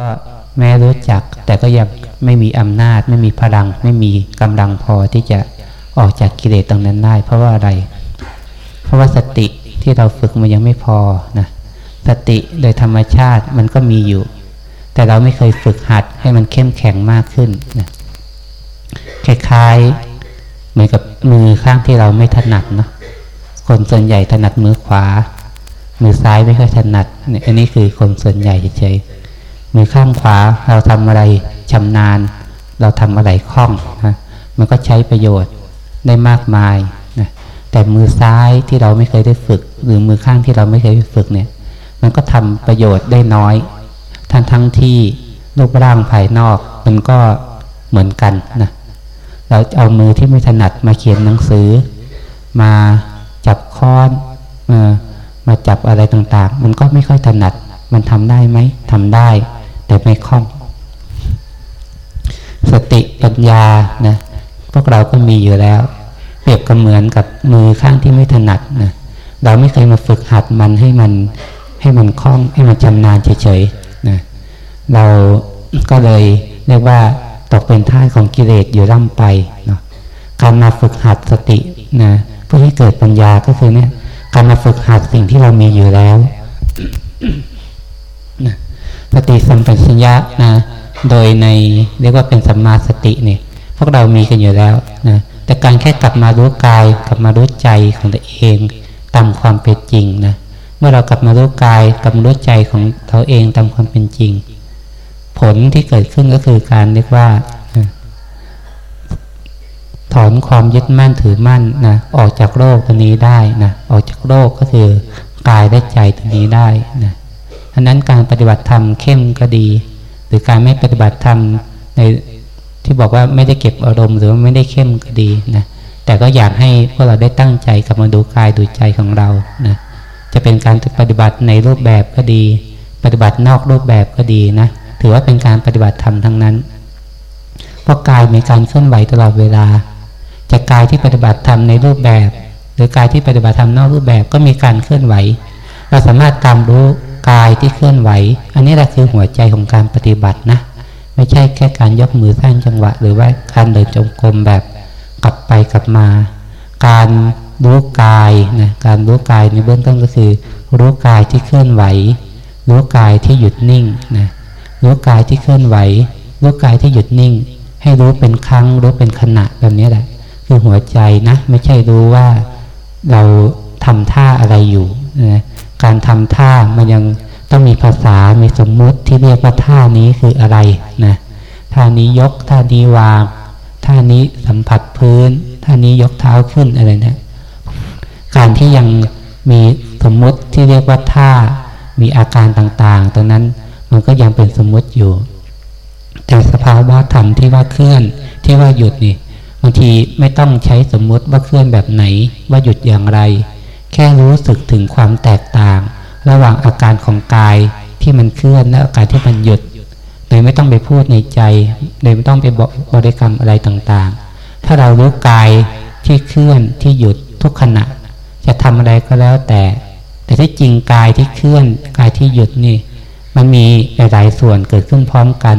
ก็แม้รู้จักแต่ก็ยังไม่มีอำนาจ ไม่มีพลัง ไม่มีกำลังพอที่จะออกจากกิเลสตรงนั้นได้ เพราะว่าอะไร เพราะว่าสติที่เราฝึกมันยังไม่พอนะสติโดยธรรมชาติมันก็มีอยู่ แต่เราไม่เคยฝึกหัดให้มันเข้มแข็งมากขึ้นนะคล้ายๆเหมือนกับมือข้างที่เราไม่ถนัดเนาะคนส่วนใหญ่ถนัดมือขวา มือซ้ายไม่ค่อยถนัดอันนี้คือคนส่วนใหญ่เฉย มือข้างขวาเราทำอะไรชำนาญ เราทำอะไรคล่องนะมันก็ใช้ประโยชน์ได้มากมายนะแต่มือซ้ายที่เราไม่เคยได้ฝึก หรือมือข้างที่เราไม่เคยฝึกเนี่ย มันก็ทำประโยชน์ได้น้อย ทั้งทั้งที่รูปร่างภายนอกมันก็เหมือนกันนะเราเอามือที่ไม่ถนัดมาเขียนหนังสือ มาจับค้อนมามาจับอะไรต่างๆ มันก็ไม่ค่อยถนัด มันทำได้ไหมทำได้ แต่ไม่คล่องสติปัญญานะพวกเราก็มีอยู่แล้ว เปรียบก็เหมือนกับมือข้างที่ไม่ถนัดนะเราไม่เคยมาฝึกหัดมันให้มันให้มันคล่องให้มันชำนาญเฉยๆนะเราก็เลยเรียกว่าตกเป็นท่าของกิเลสอยู่ร่ำไปเนาะการมาฝึกหัดสตินะเพื่อให้เกิดปัญญาก็คือเนี่ยการมาฝึกหัดสิ่งที่เรามีอยู่แล้ว สติสัมปชัญญะนะ โดยในเรียกว่าเป็นสัมมาสติเนี่ย พวกเรามีกันอยู่แล้วนะ แต่การแค่กลับมารู้กายกลับมารู้ใจของตัวเองตามความเป็นจริงนะ เมื่อเรากลับมารู้กายกลับมารู้ใจของเราเองตามความเป็นจริง ผลที่เกิดขึ้นก็คือการเรียกว่าถอนความยึดมั่นถือมั่นนะออกจากโลกตัวนี้ได้นะออกจากโลกก็คือกายและใจตัวนี้ได้นะ อันนั้นการปฏิบัติธรรมเข้มก็ดี หรือการไม่ปฏิบัติธรรมในที่บอกว่าไม่ได้เก็บอารมณ์ หรือไม่ได้เข้มก็ดีนะแต่ก็อยากให้พวกเราได้ตั้งใจกับมาดูกายดูใจของเรานะจะเป็นการปฏิบัติในรูปแบบก็ดี ปฏิบัตินอกรูปแบบก็ดีนะถือว่าเป็นการปฏิบัติธรรมทั้งนั้นเพราะกายมีการเคลื่อนไหวตลอดเวลา จากกายที่ปฏิบัติธรรมในรูปแบบ หรือกายที่ปฏิบัติธรรมนอกรูปแบบก็มีการเคลื่อนไหว เราสามารถตามรู้ กายที่เคลื่อนไหว อันนี้แหละคือหัวใจของการปฏิบัตินะ ไม่ใช่แค่การยกมือสร้างจังหวะ หรือว่าการเดินจงกรมแบบกลับไปกลับมา การรู้กายนะการรู้กายในเบื้องต้นก็คือ รู้กายที่เคลื่อนไหว รู้กายที่หยุดนิ่งนะรู้กายที่เคลื่อนไหว รู้กายที่หยุดนิ่ง ให้รู้เป็นครั้ง รู้เป็นขณะแบบนี้แหละ คือหัวใจนะ ไม่ใช่รู้ว่าเราทำท่าอะไรอยู่นะ การทำท่ามันยังต้องมีภาษา มีสมมุติที่เรียกว่าท่านี้คืออะไรนะ ท่านี้ยก ท่านี้วาง ท่านี้สัมผัสพื้น ท่านี้ยกเท้าขึ้นอะไรเนะี่ย การที่ยังมีสมมุติที่เรียกว่าท่า มีอาการต่างๆ ตรงนั้นมันก็ยังเป็นสมมุติอยู่ แต่สภาวะธรรมที่ว่าเคลื่อน ที่ว่าหยุดนี่ บางทีไม่ต้องใช้สมมุติว่าเคลื่อนแบบไหน ว่าหยุดอย่างไร แค่รู้สึกถึงความแตกต่าง ระหว่างอาการของกายที่มันเคลื่อนและอาการที่มันหยุด โดยไม่ต้องไปพูดในใจ โดยไม่ต้องไปบอกบริกรรมอะไรต่างๆ ถ้าเรารู้กายที่เคลื่อนที่หยุดทุกขณะ จะทำอะไรก็แล้วแต่ แต่ที่จริงกายที่เคลื่อนกายที่หยุดนี่ มันมีหลายส่วนเกิดขึ้นพร้อมกัน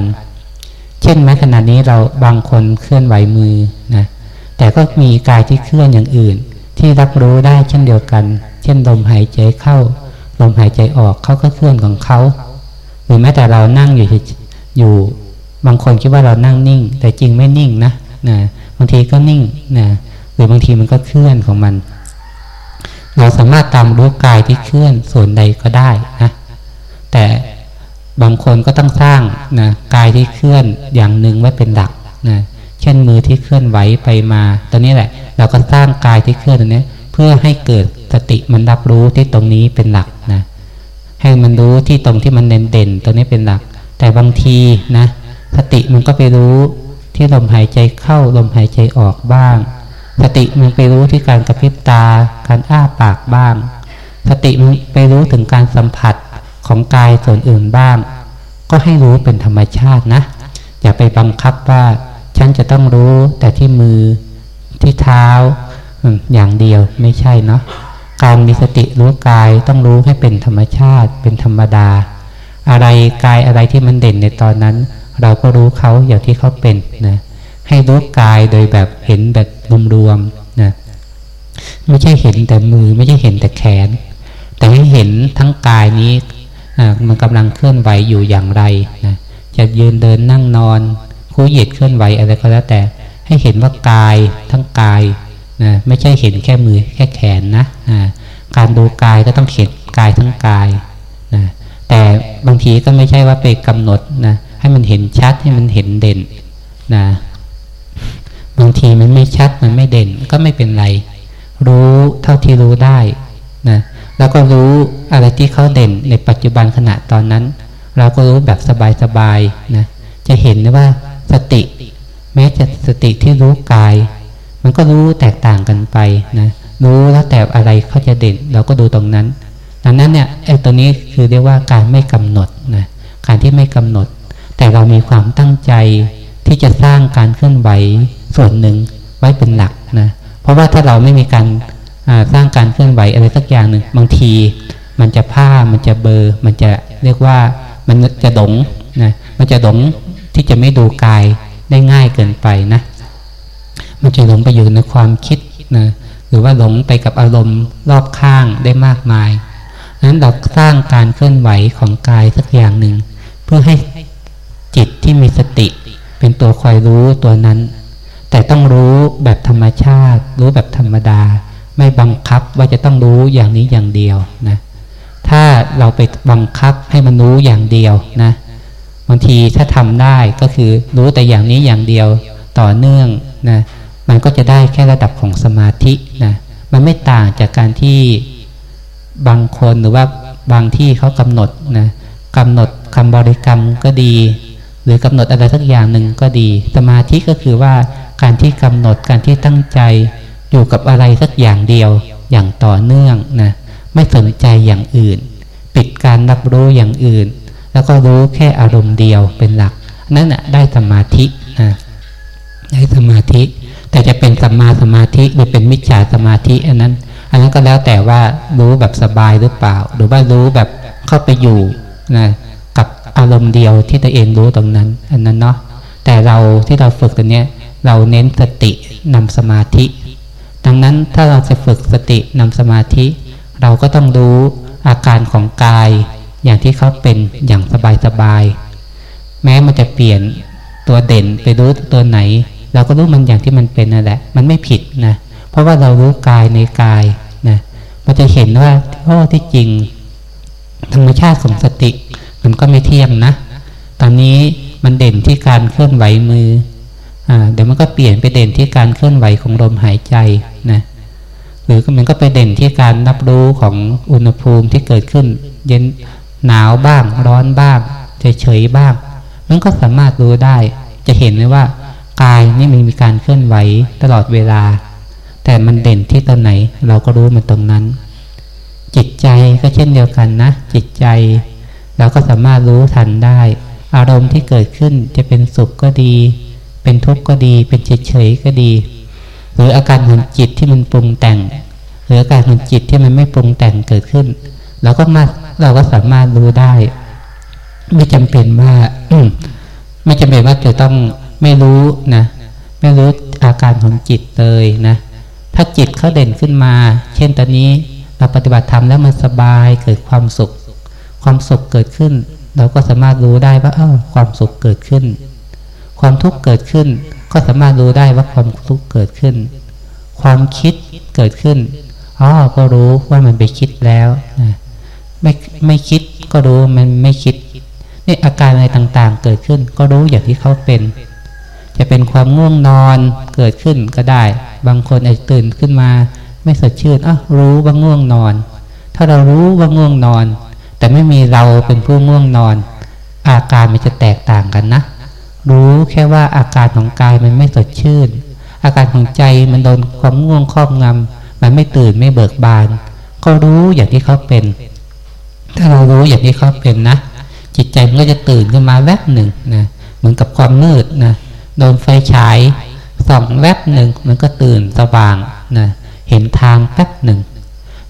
เช่นแม้ขณะนี้เราบางคนเคลื่อนไหวมือนะแต่ก็มีกายที่เคลื่อนอย่างอื่น ที่รับรู้ได้เช่นเดียวกัน เช่นลมหายใจเข้า ลมหายใจออกเขาก็เคลื่อนของเขาหรือแม้แต่เรานั่งอยู่อยู่บางคนคิดว่าเรานั่งนิ่ง แต่จริงไม่นิ่งนะนะบางทีก็นิ่งนะหรือบางทีมันก็เคลื่อนของมัน เราสามารถตามรู้กายที่เคลื่อนส่วนใดก็ได้นะแต่บางคนก็ต้องสร้างนะกายที่เคลื่อนอย่างหนึ่งไว้เป็นหลักนะ เช่นมือที่เคลื่อนไหวไปมา ตอนนี้แหละ เราก็สร้างกายที่เคลื่อนตรงนี้เพื่อให้เกิดสติมันรับรู้ที่ตรงนี้เป็นหลักนะ ให้มันรู้ที่ตรงที่มันเด่นเด่นตรงนี้เป็นหลัก แต่บางทีนะสติมันก็ไปรู้ที่ลมหายใจเข้าลมหายใจออกบ้าง สติมันไปรู้ที่การกระพริบตา การอ้าปากบ้าง สติมันไปรู้ถึงการสัมผัสของกายส่วนอื่นบ้าง ก็ให้รู้เป็นธรรมชาตินะ อย่าไปบังคับว่า ฉันจะต้องรู้แต่ที่มือที่เท้าอย่างเดียวไม่ใช่เนาะการมีสติรู้กายต้องรู้ให้เป็นธรรมชาติ เป็นธรรมดา อะไรกายอะไรที่มันเด่นในตอนนั้น เราก็รู้เขาอย่างที่เขาเป็นนะให้รู้กายโดยแบบเห็นแบบรวมๆนะไม่ใช่เห็นแต่มือไม่ใช่เห็นแต่แขน แต่ให้เห็นทั้งกายนี้มันกำลังเคลื่อนไหวอยู่อย่างไรนะจะยืนเดินนั่งนอน คู่เหยียดเคลื่อนไหวอะไรก็แล้วแต่ ให้เห็นว่ากายทั้งกายนะไม่ใช่เห็นแค่มือแค่แขนนะนะการดูกายก็ต้องเห็นกายทั้งกายนะแต่บางทีก็ไม่ใช่ว่าไปกำหนดนะให้มันเห็นชัดให้มันเห็นเด่นนะบางทีมันไม่ชัดมันไม่เด่นก็ไม่เป็นไร รู้เท่าที่รู้ได้นะแล้วก็รู้อะไรที่เขาเด่นในปัจจุบันขณะตอนนั้น เราก็รู้แบบสบายๆนะจะเห็นนะว่า สติ แม้จะสติที่รู้กาย มันก็รู้แตกต่างกันไปนะรู้แล้วแต่อะไรเขาจะเด่น เราก็ดูตรงนั้นดังนั้นเนี่ยไอ้ตัวนี้คือเรียกว่าการไม่กำหนดนะการที่ไม่กำหนด แต่เรามีความตั้งใจที่จะสร้างการเคลื่อนไหวส่วนหนึ่งไว้เป็นหลักนะเพราะว่าถ้าเราไม่มีการสร้างการเคลื่อนไหวอะไรสักอย่างหนึ่งบางที มันจะผ้ามันจะเบอร์ มันจะเรียกว่ามันจะดงนะมันจะดง ที่จะไม่ดูกายได้ง่ายเกินไปนะ มันจะหลงไปอยู่ในความคิดนะหรือว่าหลงไปกับอารมณ์รอบข้างได้มากมายนั้นเราสร้างการเคลื่อนไหวของกายสักอย่างหนึ่ง เพื่อให้จิตที่มีสติเป็นตัวคอยรู้ตัวนั้น แต่ต้องรู้แบบธรรมชาติ รู้แบบธรรมดา ไม่บังคับว่าจะต้องรู้อย่างนี้อย่างเดียวนะถ้าเราไปบังคับให้มันรู้อย่างเดียวนะ บางทีถ้าทำได้ก็คือรู้แต่อย่างนี้อย่างเดียวต่อเนื่องนะมันก็จะได้แค่ระดับของสมาธินะมันไม่ต่างจากการที่บางคนหรือว่าบางที่เขากำหนดนะกำหนดคำบริกรรมก็ดี หรือกำหนดอะไรสักอย่างหนึ่งก็ดี สมาธิก็คือว่าการที่กำหนดการที่ตั้งใจอยู่กับอะไรสักอย่างเดียวอย่างต่อเนื่องนะไม่สนใจอย่างอื่น ปิดการรับรู้อย่างอื่น แล้วก็รู้แค่อารมณ์เดียวเป็นหลัก นั่นแหะได้สมาธินะได้สมาธิ แต่จะเป็นสัมมาสมาธิหรือเป็นมิจฉาสมาธิอันนั้น อันนั้นก็แล้วแต่ว่ารู้แบบสบายหรือเปล่า หรือว่ารู้แบบเข้าไปอยู่นะกับอารมณ์เดียวที่ตัวเองรู้ตรงนั้น อันนั้นเนาะแต่เราที่เราฝึกตัวเนี้ยเราเน้นสตินำสมาธิ ดังนั้นถ้าเราจะฝึกสตินำสมาธิ เราก็ต้องรู้อาการของกาย อย่างที่เขาเป็นอย่างสบายๆ แม้มันจะเปลี่ยนตัวเด่นไปรู้ตัวไหน เราก็รู้มันอย่างที่มันเป็นนั่นแหละ มันไม่ผิดนะ เพราะว่าเรารู้กายในกายนะมันจะเห็นว่าโอ้ที่จริง ธรรมชาติของสติ มันก็ไม่เที่ยงนะ ตอนนี้มันเด่นที่การเคลื่อนไหวมืออ่าเดี๋ยวมันก็เปลี่ยนไปเด่นที่การเคลื่อนไหวของลมหายใจนะหรือมันก็ไปเด่นที่การนับรู้ของอุณหภูมิที่เกิดขึ้น เย็น หนาวบ้าง ร้อนบ้างเฉยๆบ้าง มันก็สามารถรู้ได้ จะเห็นเลยว่ากายนี่มันมีการเคลื่อนไหวตลอดเวลา แต่มันเด่นที่ตรงไหน เราก็รู้มันตรงนั้น จิตใจก็เช่นเดียวกันนะ จิตใจ เราก็สามารถรู้ทันได้ อารมณ์ที่เกิดขึ้นจะเป็นสุขก็ดี เป็นทุกข์ก็ดี เป็นเฉยๆก็ดี หรืออาการของจิตที่มันปรุงแต่ง หรืออาการของจิตที่มันไม่ปรุงแต่งเกิดขึ้น เราก็มาเราก็สามารถรู้ได้ ไม่จำเป็นว่าไม่จำเป็นว่าจะต้องไม่รู้นะไม่รู้อาการของจิตเลยนะถ้าจิตเขาเด่นขึ้นมา เช่นตอนนี้เราปฏิบัติธรรมแล้วมันสบายเกิดความสุข ความสุขเกิดขึ้น เราก็สามารถรู้ได้ว่าเออความสุขเกิดขึ้น ความทุกข์เกิดขึ้น ก็สามารถรู้ได้ว่าความทุกข์เกิดขึ้น ความคิดเกิดขึ้นอ๋อก็รู้ว่ามันไปคิดแล้วนะ ไม่ไม่คิดก็รู้มันไม่คิดนี่อาการอะไรต่างๆ เกิดขึ้น ก็รู้อย่างที่เขาเป็น จะเป็นความง่วงนอนเกิดขึ้นก็ได้ บางคนอาจตื่นขึ้นมา ไม่สดชื่นอะรู้ว่าง่วงนอน ถ้าเรารู้ว่าง่วงนอน แต่ไม่มีเราเป็นผู้ง่วงนอน อาการมันจะแตกต่างกันนะ รู้แค่ว่าอาการของกายมันไม่สดชื่น อาการของใจมันโดนความง่วงครอบงำมันไม่ตื่นไม่เบิกบาน ก็รู้อย่างที่เขาเป็น ถ้าเรารู้อย่างที่เขาเป็นนะ จิตใจมันก็จะตื่นขึ้นมาแวบหนึ่งนะเหมือนกับความมืดนะโดนไฟฉายส่องแวบหนึ่งมันก็ตื่นสว่างนะเห็นทางแป๊บหนึ่ง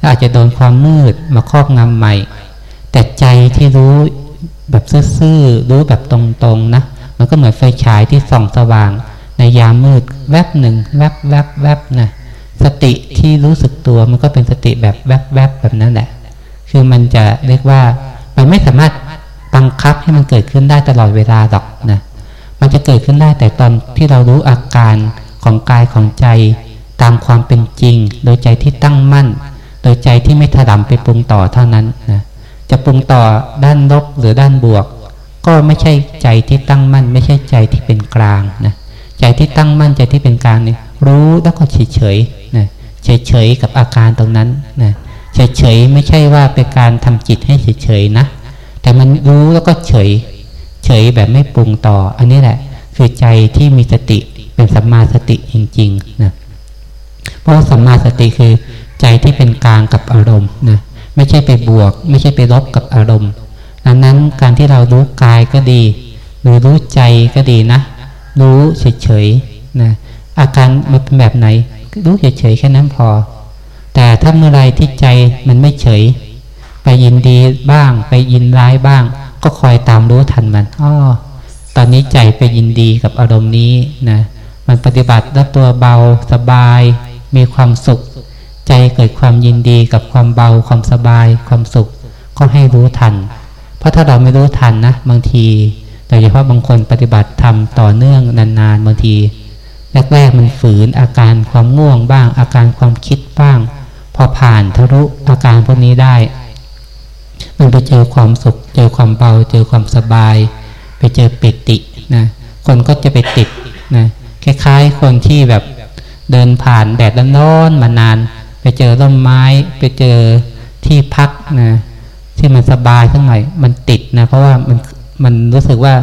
อาจจะโดนความมืดมาครอบงำใหม่ แต่ใจที่รู้แบบซื่อๆรู้แบบตรงๆนะมันก็เหมือนไฟฉายที่ส่องสว่าง ในยามมืดแวบหนึ่งแวบแวบแวบนะสติที่รู้สึกตัวมันก็เป็นสติแบบแวบแวบแบบนั้นแหละ คือมันจะเรียกว่ามันไม่สามารถบังคับให้มันเกิดขึ้นได้ตลอดเวลาหรอกนะ มันจะเกิดขึ้นได้แต่ตอนที่เรารู้อาการของกายของใจตามความเป็นจริง โดยใจที่ตั้งมั่น โดยใจที่ไม่ถลำไปปรุงต่อเท่านั้นนะ จะปรุงต่อด้านลบหรือด้านบวก ก็ไม่ใช่ใจที่ตั้งมั่น ไม่ใช่ใจที่เป็นกลางนะ ใจที่ตั้งมั่นใจที่เป็นกลางนี่รู้แล้วก็เฉยเฉยนะ เฉยเฉยกับอาการตรงนั้นนะเเฉยไม่ใช่ว่าเป็นการทำจิตให้เฉยเฉยนะ แต่มันรู้แล้วก็เฉย เฉยแบบไม่ปรุงต่อ อันนี้แหละ คือใจที่มีสติเป็นสัมมาสติจริงๆนะเพราะสัมมาสติคือใจที่เป็นกลางกับอารมณ์นะไม่ใช่ไปบวก ไม่ใช่ไปลบกับอารมณ์ดังนั้นการที่เรารู้กายก็ดี หรือรู้ใจก็ดีนะ รู้เฉยๆนะอาการมันเป็นแบบไหน รู้เฉยๆแค่นั้นพอ ถ้าเมื่อไรที่ใจมันไม่เฉย ไปยินดีบ้าง ไปยินร้ายบ้าง ก็คอยตามรู้ทันมันอ้อตอนนี้ใจไปยินดีกับอารมณ์นี้นะมันปฏิบัติแล้วตัวเบาสบาย มีความสุข ใจเกิดความยินดีกับความเบาความสบาย ความสุข ก็ให้รู้ทัน เพราะถ้าเราไม่รู้ทันนะบางทีโดยเฉพาะบางคนปฏิบัติทำต่อเนื่องนานๆบางทีแรกๆมันฝืนอาการความง่วงบ้าง อาการความคิดบ้าง พอผ่านทะลุอาการพวกนี้ได้ มันไปเจอความสุข เจอความเบา เจอความสบาย ไปเจอปิตินะคนก็จะไปติดนะคล้ายๆ คนที่แบบเดินผ่านแดดร้อนมานาน ไปเจอต้นไม้ ไปเจอที่พักนะที่มันสบายสักหน่อยมันติดนะเพราะว่ามันมันรู้สึกว่า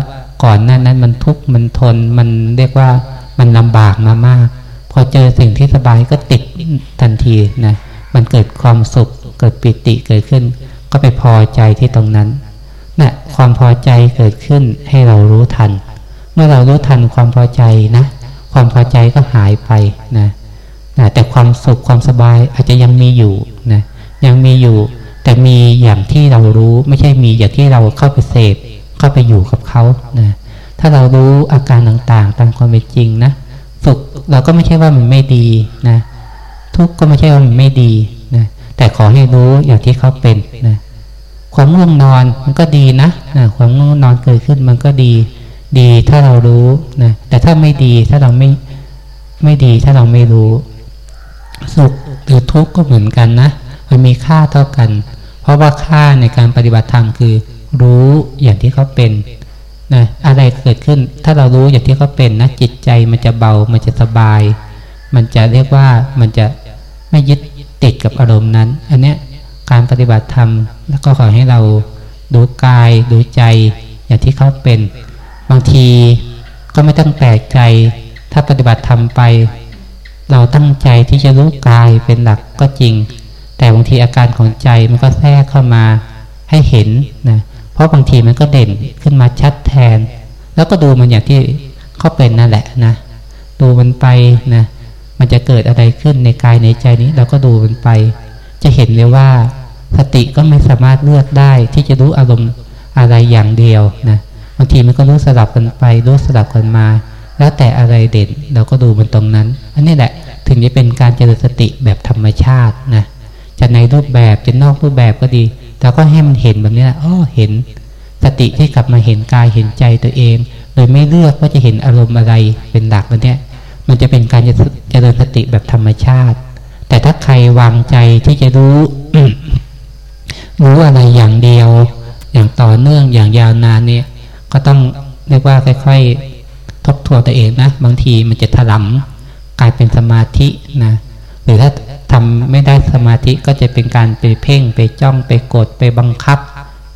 ก่อนหน้านั้นมันทุกข์มันทนมันเรียกว่ามันลำบากมามาก พอเจอสิ่งที่สบายก็ติดทันทีนะ มันเกิดความสุข เกิดปิติเกิดขึ้น ก็ไปพอใจที่ตรงนั้นนะ่ะความพอใจเกิดขึ้นให้เรารู้ทัน เมื่อเรารู้ทันความพอใจนะ ความพอใจก็หายไปนะนะแต่ความสุขความสบายอาจจะยังมีอยู่นะยังมีอยู่ แต่มีอย่างที่เรารู้ไม่ใช่มีอย่างที่เราเข้าไปเสพเข้าไปอยู่กับเขานะถ้าเรารู้อาการต่างๆ ตามความเป็นจริงนะสุขเราก็ไม่ใช่ว่ามันไม่ดีนะ ทุกข์ก็ไม่ใช่ว่ามันไม่ดีนะแต่ขอให้รู้อย่างที่เขาเป็นนะความง่วงนอนมันก็ดีนะนะความง่วงนอนเกิดขึ้นมันก็ดี ดีถ้าเรารู้นะแต่ถ้าไม่ดีถ้าเราไม่ไม่ดีถ้าเราไม่รู้ สุขหรือทุกข์ก็เหมือนกันนะ มันมีค่าเท่ากัน เพราะว่าค่าในการปฏิบัติธรรมคือ รู้อย่างที่เขาเป็นนะอะไรเกิดขึ้น ถ้าเรารู้อย่างที่เขาเป็นนะจิตใจมันจะเบา มันจะสบาย มันจะเรียกว่ามันจะ ไม่ยึดติดกับอารมณ์นั้น อันเนี้ยการปฏิบัติธรรมแล้วก็ขอให้เราดูกายดูใจอย่างที่เขาเป็น บางทีก็ไม่ต้องแปลกใจ ถ้าปฏิบัติทำไป เราตั้งใจที่จะรู้กายเป็นหลักก็จริง แต่บางทีอาการของใจมันก็แทรกเข้ามาให้เห็นนะเพราะบางทีมันก็เด่นขึ้นมาชัดแทน แล้วก็ดูมันอย่างที่เขาเป็นนั่นแหละนะดูมันไปนะ มันจะเกิดอะไรขึ้นในกายในใจนี้เราก็ดูมันไป จะเห็นเลยว่า สติก็ไม่สามารถเลือกได้ที่จะรู้อารมณ์อะไรอย่างเดียวนะบางทีมันก็รู้สลับกันไปรู้สลับกันมา แล้วแต่อะไรเด่นเราก็ดูมันตรงนั้น อันนี้แหละถึงจะเป็นการเจริญสติแบบธรรมชาตินะจะในรูปแบบจะนอกรูปแบบก็ดีแต่ก็ให้มันเห็นแบบนี้แหละอ๋อเห็นสติที่กลับมาเห็นกายเห็นใจตัวเอง โดยไม่เลือกว่าจะเห็นอารมณ์อะไรเป็นหลักแล้วเนี่ย มันจะเป็นการเจริญสติแบบธรรมชาติ แต่ถ้าใครวางใจที่จะรู้รู้อะไรอย่างเดียว อย่างต่อเนื่องอย่างยาวนานเนี่ย ก็ต้องเรียกว่าค่อยๆทบทวนตัวเองนะบางทีมันจะถลำกลายเป็นสมาธินะหรือถ้าทำไม่ได้สมาธิก็จะเป็นการไปเพ่งไปจ้องไปกดไปบังคับ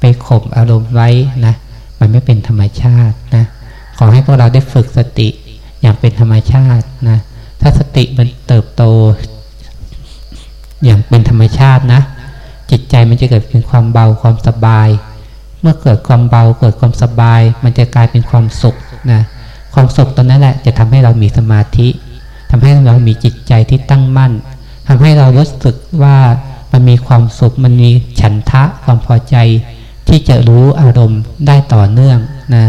ไปข่มอารมณ์ไว้นะ มันไม่เป็นธรรมชาตินะ ขอให้พวกเราได้ฝึกสติ อย่างเป็นธรรมชาตินะ ถ้าสติมันเติบโต อย่างเป็นธรรมชาตินะ จิตใจมันจะเกิดเป็นความเบาความสบาย เมื่อเกิดความเบาเกิดความสบาย มันจะกลายเป็นความสุขนะ ความสุขตอนนั้นแหละจะทำให้เรามีสมาธิทำให้เรามีจิตใจที่ตั้งมั่นทำให้เรารู้สึกว่ามันมีความสุขมันมีฉันทะความพอใจ ที่จะรู้อารมณ์ได้ต่อเนื่องนะ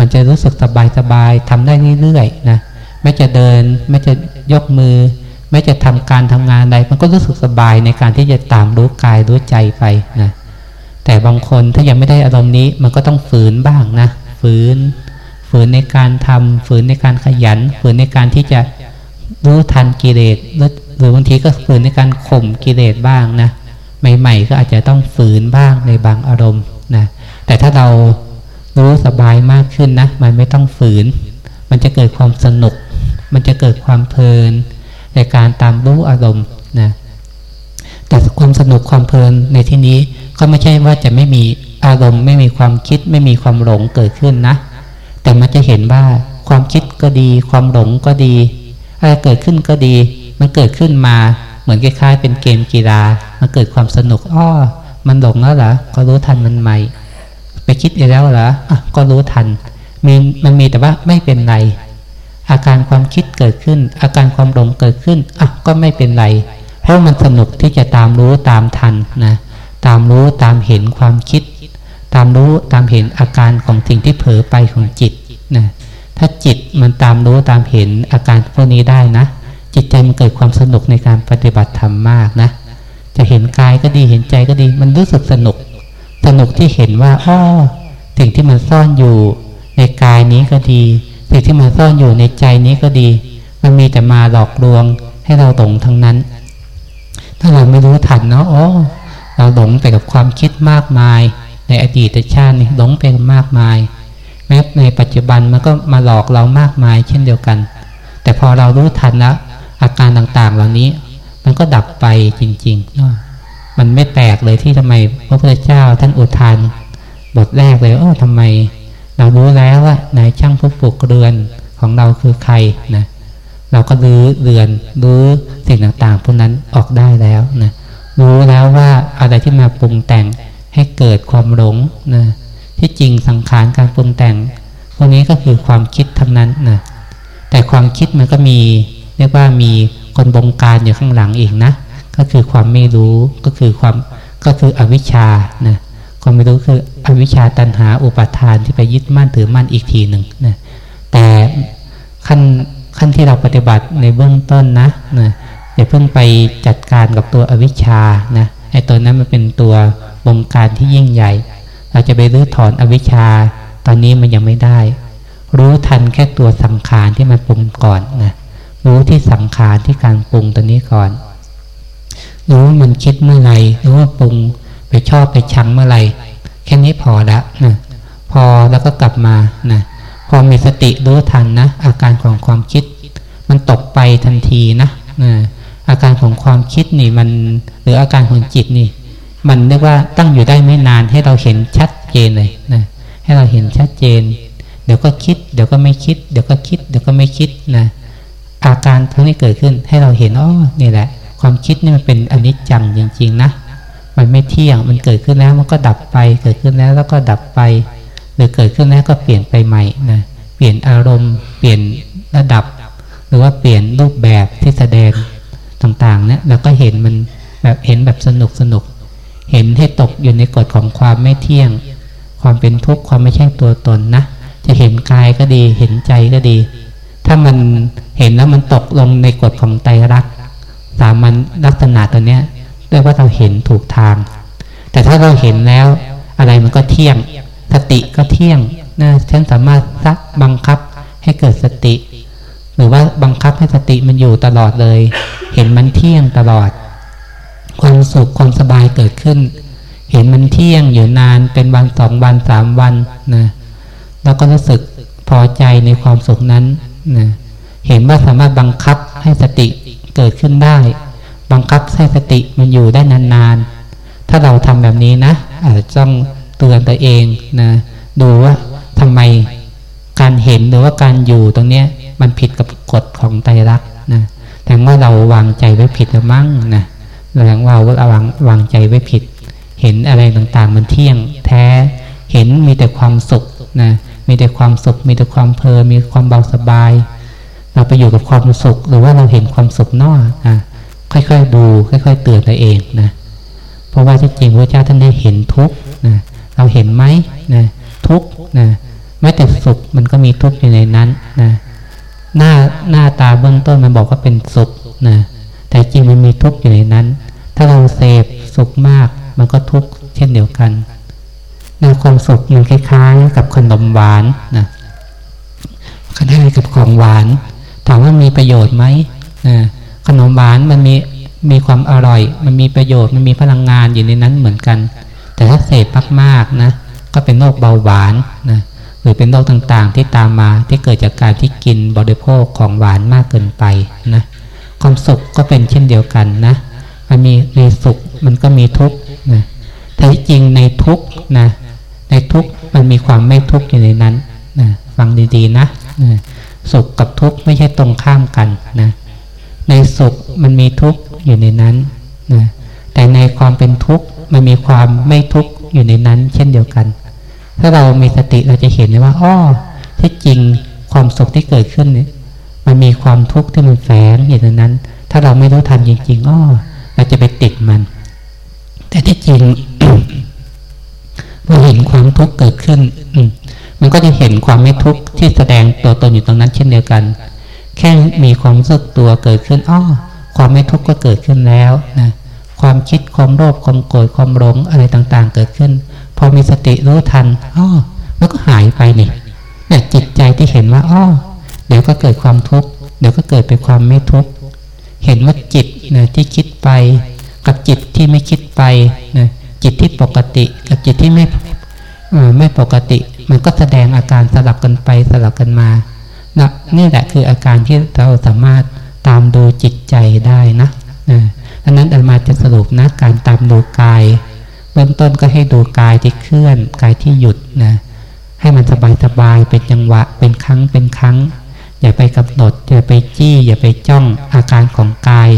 มันจะรู้สึกสบายสบายทำได้เรื่อยๆนะไม่จะเดิน ไม่จะยกมือ ไม่จะทำการทำงานใดมันก็รู้สึกสบายในการที่จะตามรู้กายรู้ใจไปนะแต่บางคนถ้ายังไม่ได้อารมณ์นี้มันก็ต้องฝืนบ้างนะฝืน ฝืนในการทำฝืนในการขยัน ฝืนในการที่จะรู้ทันกิเลสหรือบางทีก็ฝืนในการข่มกิเลสบ้างนะใหม่ ๆ ก็อาจจะต้องฝืนบ้างในบางอารมณ์นะแต่ถ้าเรา รู้สบายมากขึ้นนะ มันไม่ต้องฝืน มันจะเกิดความสนุก มันจะเกิดความเพลิน ในการตามรู้อารมณ์นะแต่ความสนุกความเพลินในที่นี้ก็ไม่ใช่ว่าจะไม่มีอารมณ์ ไม่มีความคิด ไม่มีความหลงเกิดขึ้นนะ แต่มันจะเห็นว่าความคิดก็ดี ความหลงก็ดีอะไรเกิดขึ้นก็ดี มันเกิดขึ้นมาเหมือนคล้ายๆเป็นเกมกีฬา มันเกิดความสนุกอ้อมันหลงแล้วเหรอก็รู้ทันมันใหม่ ไปคิดอีกแล้วเหรออะก็รู้ทันมีมันมีแต่ว่าไม่เป็นไร อาการความคิดเกิดขึ้น อาการความหลงเกิดขึ้นอะก็ไม่เป็นไร เพราะมันสนุกที่จะตามรู้ตามทันนะตามรู้ตามเห็นความคิด ตามรู้ตามเห็นอาการของสิ่งที่เผลอไปของจิตนะถ้าจิตมันตามรู้ตามเห็นอาการพวกนี้ได้นะ จิตใจมันเกิดความสนุกในการปฏิบัติธรรมมากนะ จะเห็นกายก็ดีเห็นใจก็ดีมันรู้สึกสนุก สนุกที่เห็นว่าอ้อสิ่งที่มันซ่อนอยู่ในกายนี้ก็ดี สิ่งที่มันซ่อนอยู่ในใจนี้ก็ดี มันมีแต่มาหลอกลวงให้เราหลงทั้งนั้น ถ้าเราไม่รู้ทันเนาะอ๋อเราหลงไปกับความคิดมากมาย ในอดีตชาตินี่หลงไปมากมาย แม้ในปัจจุบันมันก็มาหลอกเรามากมาย เช่นเดียวกัน แต่พอเรารู้ทันแล้วอาการต่างๆเหล่านี้ มันก็ดับไปจริงๆ มันไม่แปลกเลยที่ทำไมพระพุทธเจ้าท่านอุทานบทแรกเลยเออทำไม เรารู้แล้วว่านายช่างผู้ปลูกเรือนของเราคือใครนะเราก็รื้อเรือนรื้อสิ่งต่างๆพวกนั้นออกได้แล้วนะรู้แล้วว่าอะไรที่มาปรุงแต่งให้เกิดความหลงนะที่จริงสังขารการปรุงแต่ง พวกนี้ก็คือความคิดทั้งนั้นนะแต่ความคิดมันก็มี เรียกว่ามีคนบงการอยู่ข้างหลังอีกนะ ก็คือความไม่รู้ก็คือความก็คืออวิชชานะความไม่รู้คืออวิชชาตันหาอุปาทานที่ไปยึดมั่นถือมั่นอีกทีหนึ่งนะแต่ขั้นขั้นที่เราปฏิบัติในเบื้องต้นนะนะอย่าเพิ่งไปจัดการกับตัวอวิชชานะไอ้ตัวนั้นมันเป็นตัวบงการที่ยิ่งใหญ่ เราจะไปรื้อถอนอวิชชา ตอนนี้มันยังไม่ได้ รู้ทันแค่ตัวสังขารที่มันปรุงก่อนนะรู้ที่สังขารที่การปรุงตัวนี้ก่อน รู้มันคิดเมื่อไหร่รู้ว่าปรุงไปชอบไปชังเมื่อไหร่แค่นี้พอละนะพอแล้วก็กลับมานะพอมีสติรู้ทันนะ อาการของความคิด มันตกไปทันทีนะนะอาการของความคิดนี่มันหรืออาการของจิตนี่ มันเรียกว่าตั้งอยู่ได้ไม่นานให้เราเห็นชัดเจนเลยนะให้เราเห็นชัดเจน เดี๋ยวก็คิด เดี๋ยวก็ไม่คิด เดี๋ยวก็คิด เดี๋ยวก็ไม่คิดนะอาการทั้งนี้เกิดขึ้นให้เราเห็นอ๋อนี่แหละ ความคิดนี่มันเป็นอนิจจังจริง ๆ นะ มันไม่เที่ยง มันเกิดขึ้นแล้วมันก็ดับไป เกิดขึ้นแล้วแล้วก็ดับไป หรือเกิดขึ้นแล้วก็เปลี่ยนไปใหม่นะ เปลี่ยนอารมณ์ เปลี่ยนระดับ หรือว่าเปลี่ยนรูปแบบที่แสดงต่างๆเนี่ยเราก็เห็นมันแบบเห็นแบบสนุกสนุก เห็นให้ตกอยู่ในกฎของความไม่เที่ยง ความเป็นทุกข์ ความไม่ใช่ตัวตนนะ จะเห็นกายก็ดี เห็นใจก็ดี ถ้ามันเห็นแล้วมันตกลงในกฎของไตรลักสา มันลักษณะตัวเนี้ยเรียกว่าเราเห็นถูกทาง แต่ถ้าเราเห็นแล้ว อะไรมันก็เที่ยง สติก็เที่ยงนะฉันสามารถซักบังคับให้เกิดสติ หรือว่าบังคับให้สติมันอยู่ตลอดเลย เห็นมันเที่ยงตลอด ความสุขความสบายเกิดขึ้น เห็นมันเที่ยงอยู่นานเป็นวันสองวันสามวันนะแล้วก็รู้สึกพอใจในความสุขนั้นนะเห็นว่าสามารถบังคับให้สติ เกิดขึ้นได้ บังคับให้สติมันอยู่ได้นานๆ ถ้าเราทำแบบนี้นะอาจจะต้องเตือนตัวเองนะดูว่าทำไมการเห็นหรือว่าการอยู่ตรงเนี้ยมันผิดกับกฎของไตรลักษณ์นะแต่ว่าเราวางใจไว้ผิดแล้วมั้งนะแสดงว่าเราวางวางใจไว้ผิด เห็นอะไรต่างๆ มันเที่ยงแท้ เห็นมีแต่ความสุขนะมีแต่ความสุข มีแต่ความเพลินมีความเบาสบาย เราไปอยู่กับความสุข หรือว่าเราเห็นความสุขนอกนะค่อยๆดู ค่อย ๆ เตือนตัวเองนะเพราะว่าที่จริงพระเจ้าท่านได้เห็นทุกนะเราเห็นไหมนะทุกนะแม้แต่สุขมันก็มีทุกอยู่ในนั้นนะหน้าหน้าตาเบื้องต้นมันบอกว่าเป็นสุขนะแต่จริงมันมีทุกอยู่ในนั้น ถ้าเราเสพสุขมาก มันก็ทุกเช่นเดียวกันนะความสุขมันคล้ายๆ กับขนมหวานนะคล้ายกับของหวาน ถามว่ามีประโยชน์ไหมนะขนมหวานมันมีมีความอร่อย มันมีประโยชน์มันมีพลังงานอยู่ในนั้นเหมือนกัน แต่ถ้าเสพมากๆนะก็เป็นโรคเบาหวานนะหรือเป็นโรคต่างๆ ที่ตามมาที่เกิดจากการที่กินบริโภคของหวานมากเกินไปนะความสุขก็เป็นเช่นเดียวกันนะมันมีมีสุขมันก็มีทุกข์นะแต่จริงในทุกข์นะในทุกข์มันมีความไม่ทุกข์อยู่ในนั้นนะฟังดีๆนะนะ สุขกับทุกข์ไม่ใช่ตรงข้ามกันนะในสุขมันมีทุกข์อยู่ในนั้นนะแต่ในความเป็นทุกข์มันมีความไม่ทุกข์อยู่ในนั้น เช่นเดียวกัน ถ้าเรามีสติเราจะเห็นเลยว่าอ้อที่จริงความสุขที่เกิดขึ้นเนี่ยมันมีความทุกข์ที่มันแฝงอยู่ในนั้น ถ้าเราไม่รู้ทันจริงๆอ้อเราจะไปติดมัน แต่ที่จริงพอเห็นความทุกข์เกิดขึ้น อื มันก็จะเห็นความไม่ทุกข์ที่แสดงตัวตนอยู่ตรงนั้นเช่นเดียวกัน แค่มีความรู้สึกตัวเกิดขึ้นอ้อความไม่ทุกข์ก็เกิดขึ้นแล้วนะความคิดความโลภความโกรธความหลงอะไรต่างๆ เกิดขึ้น พอมีสติรู้ทันอ้อมันก็หายไปนี่เนี่ยจิตใจที่เห็นว่าอ้อเดี๋ยวก็เกิดความทุกข์เดี๋ยวก็เกิดเป็นความไม่ทุกข์เห็นว่าจิตเนี่ยที่คิดไป กับจิตที่ไม่คิดไปนะจิตที่ปกติ กับจิตที่ไม่ไม่ปกติ มันก็แสดงอาการสลับกันไปสลับกันมานะนี่แหละคืออาการที่เราสามารถตามดูจิตใจได้นะดังนั้นอามาจะสรุปนะการตามดูกาย เบื้องต้นก็ให้ดูกายที่เคลื่อนกายที่หยุดนะให้มันสบายสบายเป็นจังหวะเป็นครั้งเป็นครั้ง อย่าไปกำหนดอย่าไปจี้ อย่าไปจ้องอาการของกาย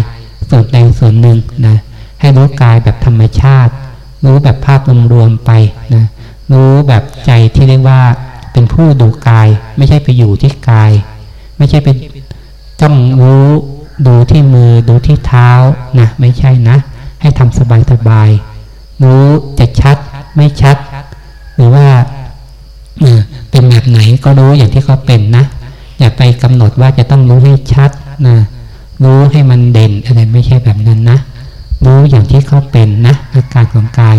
ส่วนใดส่วนหนึ่งนะให้รู้กายแบบธรรมชาติ รู้แบบภาพรวมๆไปนะ รู้แบบใจที่เรียกว่าเป็นผู้ดูกาย ไม่ใช่ไปอยู่ที่กาย ไม่ใช่เป็นต้องรู้ดูที่มือดูที่เท้านะไม่ใช่นะ ให้ทำสบายสบายรู้จะชัดไม่ชัด หรือว่าเป็นแบบไหนก็รู้อย่างที่เขาเป็นนะ อย่าไปกำหนดว่าจะต้องรู้ให้ชัดนะรู้ให้มันเด่นอะไรไม่ใช่แบบนั้นนะ รู้อย่างที่เขาเป็นนะอาการของกาย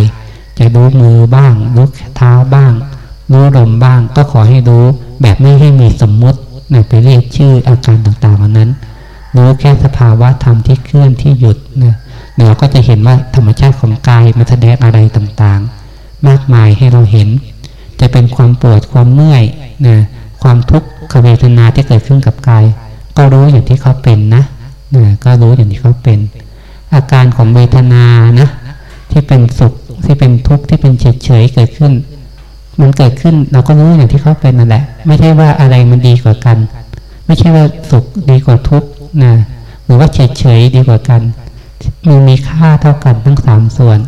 จะรู้มือบ้างรู้เท้าบ้าง รู้ลมบ้าง ก็ขอให้รู้แบบไม่ให้มีสมมุตินะไปเรียกชื่ออาการต่างๆเหล่านั้น รู้แค่สภาวะธรรมที่เคลื่อนที่หยุดนะเราก็จะเห็นว่าธรรมชาติของกายมันแสดงอะไรต่างๆ มากมายให้เราเห็น จะเป็นความปวดความเมื่อยนะความทุกขเวทนาที่เกิดขึ้นกับกาย ก็รู้อย่างที่เขาเป็นนะนะก็รู้อย่างที่เขาเป็น อาการของเวทนานะที่เป็นสุข ที่เป็นทุกข์ที่เป็นเฉยเฉยเกิดขึ้น มันเกิดขึ้นเราก็รู้อย่างที่เขาเป็นนั่นแหละ ไม่ใช่ว่าอะไรมันดีกว่ากัน ไม่ใช่ว่าสุขดีกว่าทุกข์นะหรือว่าเฉยๆดีกว่ากัน มันมีค่าเท่ากันทั้งสามส่วน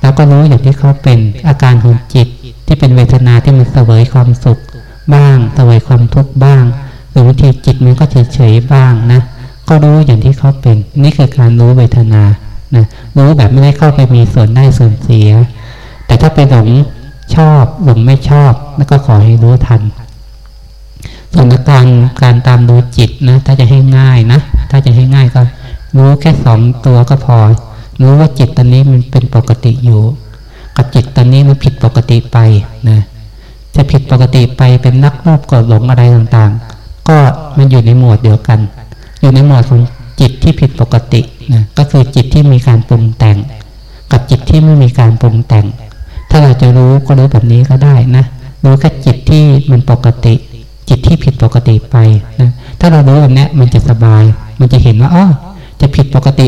แล้วก็รู้อย่างที่เขาเป็นอาการของจิตที่เป็นเวทนาที่มันเสวยความสุขบ้างเสวยความทุกข์บ้าง หรือบางทีจิตมันก็เฉยๆบ้างนะก็รู้อย่างที่เขาเป็น นี่คือการรู้เวทนา นะรู้แบบไม่ได้เข้าไปมีส่วนได้ส่วนเสีย แต่ถ้าไปหลงชอบหลงไม่ชอบแล้วก็ขอให้รู้ทัน ส่วนการการตามดูจิตนะถ้าจะให้ง่ายนะ ถ้าจะให้ง่ายก็ รู้แค่สองตัวก็พอ รู้ว่าจิตตอนนี้มันเป็นปกติอยู่ กับจิตตอนนี้มันผิดปกติไปนะจะผิดปกติไปเป็นนักโลภกดหลงอะไรต่างๆ ก็มันอยู่ในหมวดเดียวกัน อยู่ในหมวดของ จิตที่ผิดปกตินะก็คือจิตที่มีการปรุงแต่ง กับจิตที่ไม่มีการปรุงแต่ง ถ้าเราจะรู้ก็รู้แบบนี้ก็ได้นะรู้แค่จิตที่มันปกติ จิตที่ผิดปกติไปนะถ้าเรารู้แบบนี้มันจะสบาย มันจะเห็นว่าอ๋อจะผิดปกติ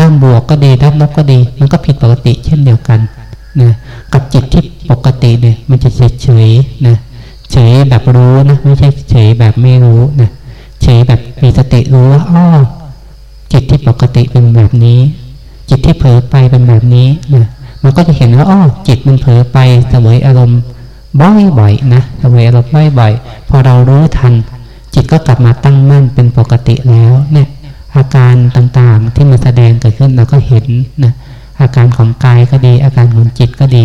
ด้านบวกก็ดีด้านลบก็ดี มันก็ผิดปกติเช่นเดียวกันนะกับจิตที่ปกติเนี่ยมันจะเฉยเฉยนะเฉยแบบรู้นะไม่ใช่เฉยแบบไม่รู้นะเฉยแบบมีสติรู้ว่าอ๋อ จิตที่ปกติเป็นแบบนี้ จิตที่เผลอไปเป็นแบบนี้นะมันก็จะเห็นว่าอ๋อจิตมันเผลอไปเสวยอารมณ์บ่อยๆนะสวยอารมณ์บ่อยๆพอเรารู้ทัน จิตก็กลับมาตั้งมั่นเป็นปกติแล้วเนี่ยอาการต่างๆที่มันแสดงเกิดขึ้นเราก็เห็นนะอาการของกายก็ดี อาการของจิตก็ดี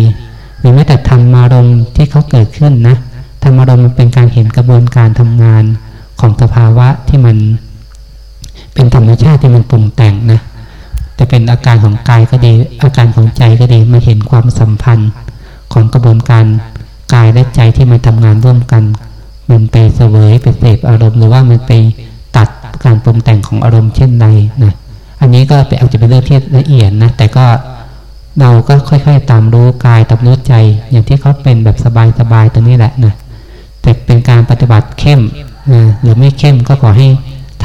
หรือแม้แต่ธรรมารมณ์ที่เขาเกิดขึ้นนะธรรมารมณ์มันเป็นการเห็นกระบวนการทำงานของสภาวะที่มัน เป็นธรรมชาติที่มันปรุงแต่งนะจะเป็นอาการของกายก็ดี อาการของใจก็ดีมาเห็นความสัมพันธ์ของกระบวนการกายและใจที่มันทำงานร่วมกัน มันไปเสวยไปเสพอารมณ์หรือว่ามันไปตัดการปรุงแต่งของอารมณ์เช่นใดนะอันนี้ก็อาจจะเป็นเรื่องที่ละเอียดนะแต่ก็เราก็ค่อย ๆ ตามรู้กายตามรู้ใจ อย่างที่เขาเป็นแบบสบายๆตรงนี้แหละนะแต่เป็นการปฏิบัติเข้มนะหรือไม่เข้มก็ขอให้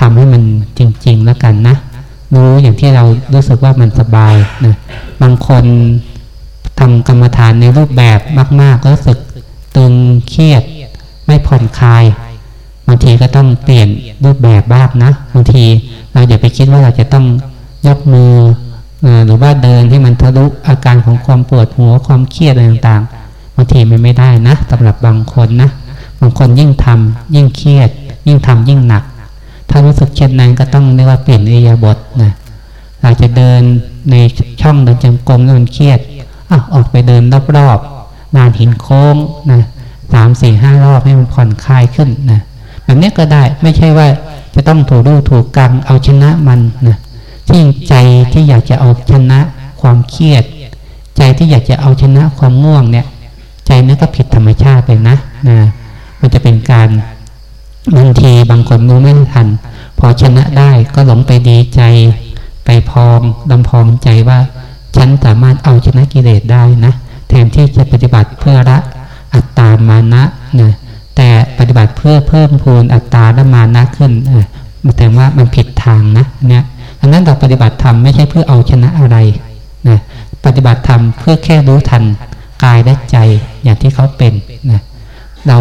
ทำให้มันจริง ๆ แล้วกันนะรู้อย่างที่เรารู้สึกว่ามันสบายนะบางคนทำกรรมฐานในรูปแบบมากๆก็รู้สึกตึงเครียด ไม่ผ่อนคลายบางทีก็ต้องเปลี่ยนรูปแบบบ้างนะบางทีเราอย่าไปคิดว่าเราจะต้องยกมือหรือว่าเดินให้มันทะลุอาการของความปวดหัวความเครียดอะไรต่างๆบางทีมันไม่ได้นะสำหรับบางคนนะบางคนยิ่งทำยิ่งเครียด ยิ่งทำยิ่งหนัก ถ้ารู้สึกเช่นนั้นก็ต้องเรียกว่าเปลี่ยนอิยาบทนะเราจจะเดินในช่องเดินจงกรมแล้วมันเครียดอะออกไปเดินรอบๆนานหินโค้งนะสามสี่ห้ารอบให้มันผ่อนคลายขึ้นนะแบบนี้ก็ได้ไม่ใช่ว่าจะต้องถูรูถูกกังเอาชนะมันนะที่ใจที่อยากจะเอาชนะความเครียด ใจที่อยากจะเอาชนะความง่วงเนี่ย ใจนั้นก็ผิดธรรมชาติไปนะนะมันจะเป็นการ บางทีบางคนรู้ไม่ทัน พอชนะได้ก็หลงไปดีใจ ไปพองดำพองใจว่า ฉันสามารถเอาชนะกิเลสได้นะแทนที่จะปฏิบัติเพื่อละอัตตามานะนะแต่ปฏิบัติเพื่อเพิ่มพูนอัตตาและมานะขึ้นมันแต่ว่ามันผิดทางนะเนี่ยดังนั้นเราปฏิบัติธรรมไม่ใช่เพื่อเอาชนะอะไรนะปฏิบัติธรรมเพื่อแค่รู้ทันกายและใจอย่างที่เขาเป็นนะเรา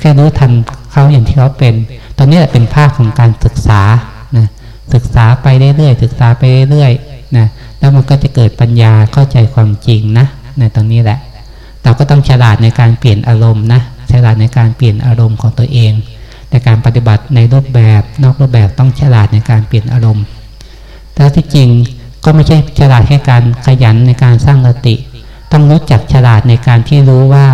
แค่รู้ทัน เขาอย่างที่เขาเป็น ตอนนี้เป็นภาคของการศึกษานะศึกษาไปเรื่อยๆศึกษาไปเรื่อยๆนะแล้วมันก็จะเกิดปัญญาเข้าใจความจริงนะในตรงนี้แหละ เราก็ต้องฉลาดในการเปลี่ยนอารมณ์นะฉลาดในการเปลี่ยนอารมณ์ของตัวเองในการปฏิบัติในรูปแบบนอกรูปแบบต้องฉลาดในการเปลี่ยนอารมณ์ แต่ที่จริงก็ไม่ใช่ฉลาดแค่การขยันในการสร้างสติ ต้องรู้จักฉลาดในการที่รู้ว่า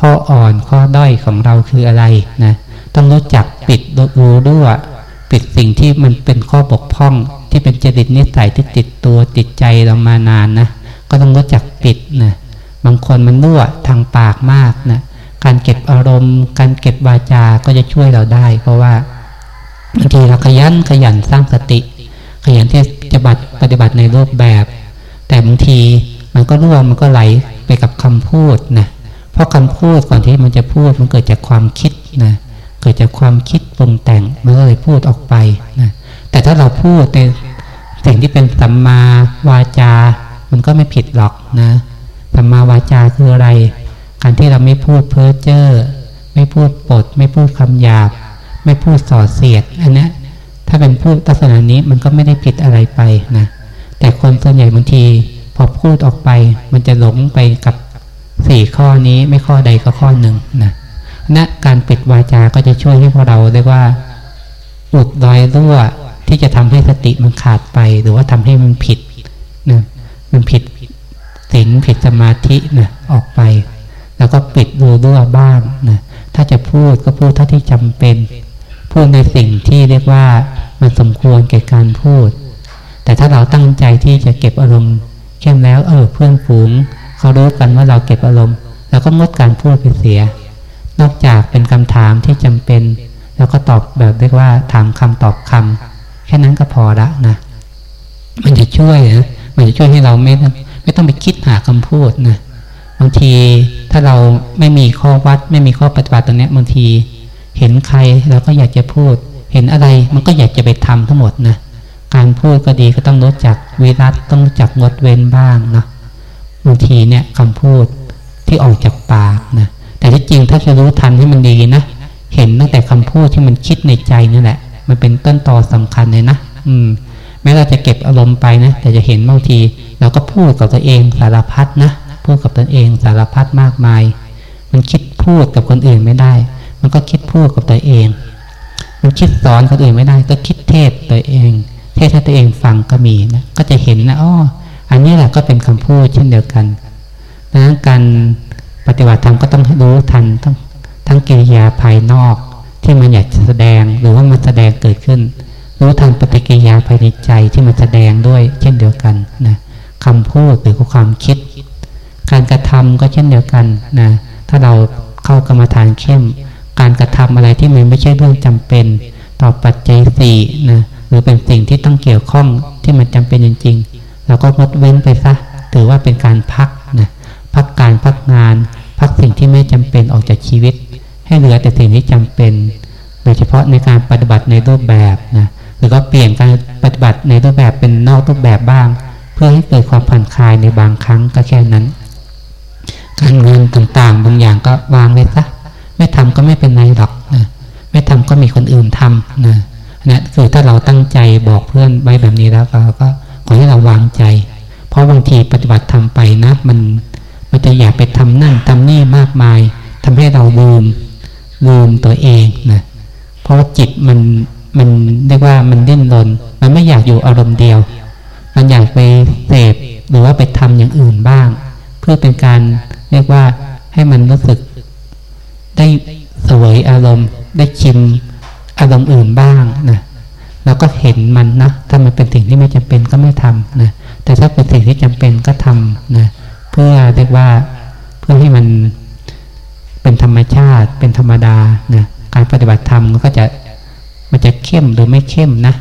ข้ออ่อนข้อด้อยของเราคืออะไรนะต้องรู้จักปิดรู้ด้วยปิดสิ่งที่มันเป็นข้อบกพร่อง ที่เป็นจริตนิสัยที่ติดตัวติดใจเรามานานนะก็ต้องรู้จักปิดนะบางคนมันรั่วทางปากมากนะการเก็บอารมณ์ การเก็บวาจาก็จะช่วยเราได้ เพราะว่าบางทีเราขยันขยันสร้างสติ ขยันที่จะบัตปฏิบัติในรูปแบบ แต่บางทีมันก็รั่วมันก็ไหลไปกับคำพูดนะ ราะคำพูดก่อนที่มันจะพูดมันเกิดจากความคิดนะเกิดจากความคิดปรุงแต่งมันก็เลยพูดออกไปนะแต่ถ้าเราพูดในสิ่งที่เป็นสัมมาวาจา มันก็ไม่ผิดหรอกนะสัมมาวาจาคืออะไร การที่เราไม่พูดเพ้อเจ้อไม่พูดปด ไม่พูดคำหยาบ ไม่พูดส่อเสียดอันนี้ถ้าเป็นพูดลักษณะนี้มันก็ไม่ได้ผิดอะไรไปนะแต่คนส่วนใหญ่บางที พอพูดออกไป มันจะหลงไปกับ สี่ข้อนี้ไม่ข้อใดก็ข้อหนึ่งนะนะการปิดวาจาก็จะช่วยให้พวกเราเรียกว่า อุดรอยรั่วที่จะทำให้สติมันขาดไป หรือว่าทำให้มันผิดนะมันผิดศีลผิดสมาธินะออกไป แล้วก็ปิดรูรั่วบ้างนะถ้าจะพูดก็พูดเท่าที่จำเป็น พูดในสิ่งที่เรียกว่ามันสมควรแก่การพูด แต่ถ้าเราตั้งใจที่จะเก็บอารมณ์เข้มแล้วเออเพื่อนฝูง เขารู้กันว่าเราเก็บอารมณ์เราก็งดการพูดไปเสีย นอกจากเป็นคำถามที่จำเป็น แล้วก็ตอบแบบเรียกว่าถามคำตอบคำแค่นั้นก็พอละนะมันจะช่วยนะมันจะช่วยให้เราไม่ไม่ต้องไปคิดหาคำพูดนะบางทีถ้าเราไม่มีข้อวัด ไม่มีข้อปฏิบัติตรงนี้บางที เห็นใครเราก็อยากจะพูด เห็นอะไรมันก็อยากจะไปทำทั้งหมดนะการพูดก็ดีก็ต้องรู้จักวิรัตต้องรู้จักงดเว้นบ้างนะ บางทีเนี่ยคำพูดที่ออกจากปากนะแต่ที่จริงถ้าจะรู้ทันให้มันดีนะเห็นตั้งแต่คำพูดที่มันคิดในใจนั่นแหละ มันเป็นต้นตอสำคัญเลยนะอืมแม้เราจะเก็บอารมณ์ไปนะ แต่จะเห็นบางที เราก็พูดกับตัวเองสารพัดนะพูดกับตนเองสารพัดมากมาย มันคิดพูดกับคนอื่นไม่ได้ มันก็คิดพูดกับตัวเอง มันคิดสอนคนอื่นไม่ได้ ก็คิดเทศตัวเอง เทศให้ตัวเองฟังก็มีนะก็จะเห็นนะอ๋อ อันนี้แหละก็เป็นคำพูดเช่นเดียวกันดังนั้นการปฏิบัติธรรมก็ต้องรู้ทันทั้งทั้งกิริยาภายนอกที่มันอยากจะแสดงหรือว่ามันแสดงเกิดขึ้น รู้ทันปฏิกิริยาภายในใจที่มันแสดงด้วย เช่นเดียวกันนะคำพูดหรือความคิด การกระทำก็เช่นเดียวกันนะถ้าเราเข้ากรรมฐานเข้ม การกระทำอะไรที่มันไม่ใช่เรื่องจำเป็น ต่อปัจจัยสี่นะหรือเป็นสิ่งที่ต้องเกี่ยวข้องที่มันจำเป็นจริง เราก็งดเว้นไปซะถือว่าเป็นการพักนะพักการพักงาน พักสิ่งที่ไม่จำเป็นออกจากชีวิต ให้เหลือแต่สิ่งที่จำเป็น โดยเฉพาะในการปฏิบัติในรูปแบบนะหรือก็เปลี่ยนการปฏิบัติในรูปแบบเป็นนอกรูปแบบบ้าง เพื่อให้เกิดความผ่อนคลายในบางครั้งก็แค่นั้น การเงินต่างๆ บางอย่างก็วางไว้ซะไม่ทำก็ไม่เป็นไรหรอกนะไม่ทำก็มีคนอื่นทำนะนะคือถ้าเราตั้งใจบอกเพื่อนไว้แบบนี้แล้วเราก็ อให้เราวางใจ เพราะบางทีปฏิบัติทำไปนะ มันมันจะอยากไปทำนั่นทำนี่มากมายทำให้เราลืมลืมตัวเองนะเพราะจิตมันมันเรียกว่ามันดิ้นรนมันไม่อยากอยู่อารมณ์เดียว มันอยากไปเสพหรือว่าไปทำอย่างอื่นบ้าง เพื่อเป็นการเรียกว่าให้มันรู้สึก ได้เสวยอารมณ์ได้ชิมอารมณ์อื่นบ้างนะ เราก็เห็นมันนะถ้ามันเป็นสิ่งที่ไม่จำเป็นก็ไม่ทำนะแต่ถ้าเป็นสิ่งที่จำเป็นก็ทำนะเพื่อเรียกว่าเพื่อให้มันเป็นธรรมชาติ เป็นธรรมดานะการปฏิบัติธรรมมันก็จะมันจะเข้มหรือไม่เข้มนะ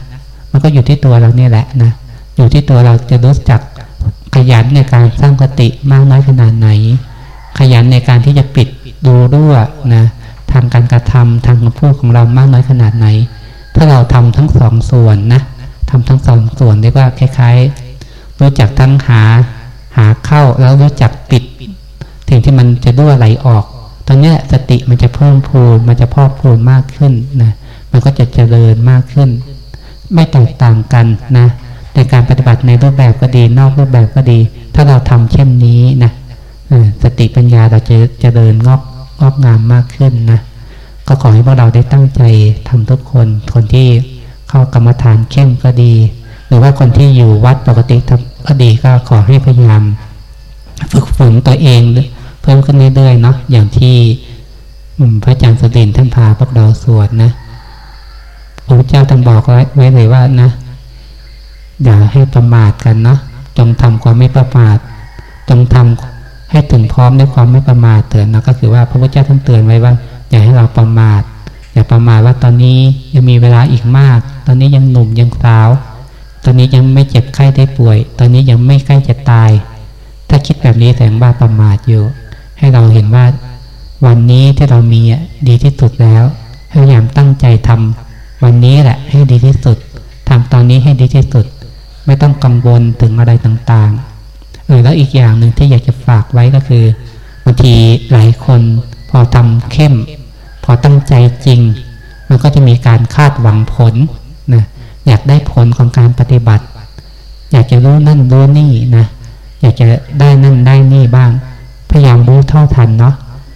มันก็อยู่ที่ตัวเราเนี่ยแหละนะอยู่ที่ตัวเราจะรู้จักขยันในการสร้างสติมากน้อยขนาดไหน ขยันในการที่จะปิดดูรั่วนะทางการกระทำทางคำพูดของเรามากน้อยขนาดไหน ถ้าเราทำทั้งสองส่วนนะทำทั้งสองส่วนเรียกว่าคล้าย ๆ รู้จักทั้งหาหาเข้าแล้วรู้จักปิดถึงที่มันจะรั่วไหลออก ตอนนี้สติมันจะเพิ่มพูนมันจะพอกพูนมากขึ้นนะมันก็จะเจริญมากขึ้น ไม่แตกต่างกันนะในการปฏิบัติในรูปแบบก็ดี นอกรูปแบบก็ดี ถ้าเราทำเช่นนี้นะสติปัญญาเราจะจะเจริญงอกงอกงามมากขึ้นนะ ก็ขอให้พวกเราได้ตั้งใจทำทุกคน คนที่เข้ากรรมฐานเข้มก็ดี หรือว่าคนที่อยู่วัดปกติก็ดีก็ขอให้พยายาม ฝึกฝนตัวเองเพิ่มขึ้นเรื่อยๆเนาะอย่างที่พระอาจารย์สุรินท่านพาพวกเราสวดนะพระเจ้าท่านบอกไว้เลยว่านะอย่าให้ประมาทกันเนาะจงทำความไม่ประมาท จงทำให้ถึงพร้อมด้วยความไม่ประมาทเถิดนะก็คือว่าพระพุทธเจ้าท่านเตือนไว้ว่า อย่าให้เราประมาท อย่าประมาทว่าตอนนี้ยังมีเวลาอีกมาก ตอนนี้ยังหนุ่มยังสาว ตอนนี้ยังไม่เจ็บไข้ได้ป่วย ตอนนี้ยังไม่ใกล้จะตาย ถ้าคิดแบบนี้แสดงว่าประมาทอยู่ ให้เราเห็นว่าวันนี้ที่เรามีดีที่สุดแล้วพยายามตั้งใจทำวันนี้แหละให้ดีที่สุดทำตอนนี้ให้ดีที่สุด ไม่ต้องกังวลถึงอะไรต่างๆเออแล้วอีกอย่างหนึ่งที่อยากจะฝากไว้ก็คือบางทีหลายคนพอทำเข้ม อตั้งใจจริง มันก็จะมีการคาดหวังผลนะอยากได้ผลของการปฏิบัติ อยากจะรู้นั่นรู้นี่นะอยากจะได้นั่นได้นี่บ้าง พยายามรู้เท่าทันเนาะ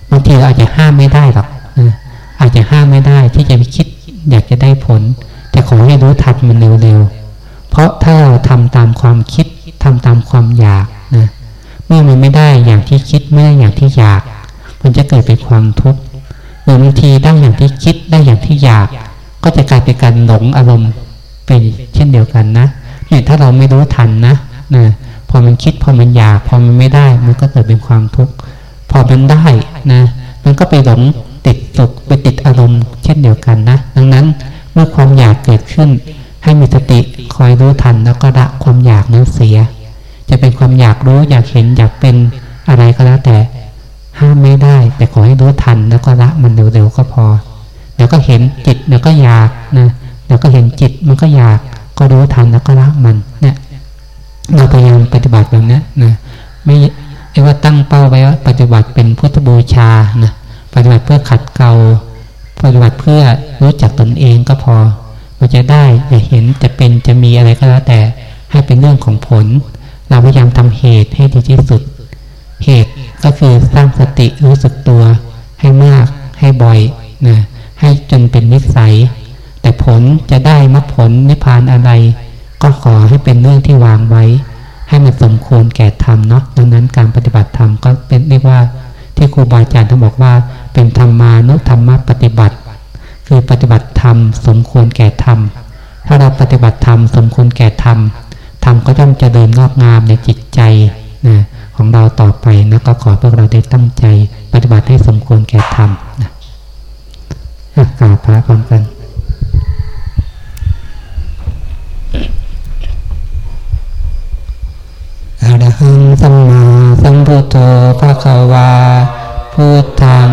บางทีเราอาจจะห้ามไม่ได้หรอกนะอาจจะห้ามไม่ได้ที่จะไปคิด อยากจะได้ผล แต่ขอให้รู้ทันมันเร็วๆเพราะถ้าเราทำตามความคิดทำตามความอยากนะเมื่อมันไม่ได้อย่างที่คิดไม่ได้อย่างที่อยาก มันจะเกิดเป็นความทุกข์ หรือบางทีได้อย่างที่คิดได้อย่างที่อยาก ก็จะกลายเป็นการหลงอารมณ์เป็นเช่นเดียวกันนะเนี่ยถ้าเราไม่รู้ทันนะนะพอมันคิดพอมันอยาก พอมันไม่ได้ มันก็เกิดเป็นความทุกข์พอมันได้นะ มันก็ไปหลงติดสุขไปติดอารมณ์เช่นเดียวกันนะดังนั้นเมื่อความอยากเกิดขึ้น ให้มีสติคอยรู้ทันแล้วก็ละความอยากนั้นเสีย จะเป็นความอยากรู้อยากเห็นอยากเป็นอะไรก็แล้วแต่ ห้ามไม่ได้ แต่ขอให้รู้ทัน แล้วก็ละมันเร็วๆก็พอเดี๋ยวก็เห็นจิตเดี๋ยวก็อยากนะเดี๋ยวก็เห็นจิตมันก็อยาก ก็รู้ทันแล้วก็ละมันเนี่ยเราพยายามปฏิบัติแบบนี้นะไม่เรียกว่าตั้งเป้าไว้ว่าปฏิบัติเป็นพุทธบูชานะปฏิบัติเพื่อขัดเกลาปฏิบัติเพื่อรู้จักตนเองก็พอเราจะได้จะเห็นจะเป็นจะมีอะไรก็แล้วแต่ให้เป็นเรื่องของผล เราพยายามทำเหตุให้ดีที่สุด เหตุ ก็คือสร้างสติรู้สึกตัวให้มากให้บ่อยนะให้จนเป็นนิสัย แต่ผลจะได้มรรคผลนิพพานอะไร ก็ขอให้เป็นเรื่องที่วางไว้ ให้มันสมควรแก่ธรรมเนาะดังนั้นการปฏิบัติธรรมก็เป็นเรียกว่าที่ครูบาอาจารย์ท่านบอกว่า เป็นธรรมานุธรรมปฏิบัติ คือปฏิบัติธรรมสมควรแก่ธรรมถ้าเราปฏิบัติธรรมสมควรแก่ธรรมธรรมก็ย่อมจะเดินงอกงามในจิตใจนะ ของเราต่อไปนะก็ขอพวกเราได้ตั้งใจปฏิบัติให้สมควรแก่ธรรมนะกล่าวพระพร้อมกันอรหังสัมมาสัมพุทโธภะคะวาพุทธัง